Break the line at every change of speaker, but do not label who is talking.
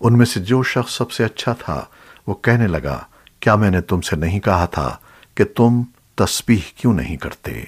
ان میں سے جو شخص سب سے اچھا تھا، وہ کہنے لگا، کیا میں نے تم سے نہیں کہا تھا کہ تم تسبیح کیوں نہیں کرتے؟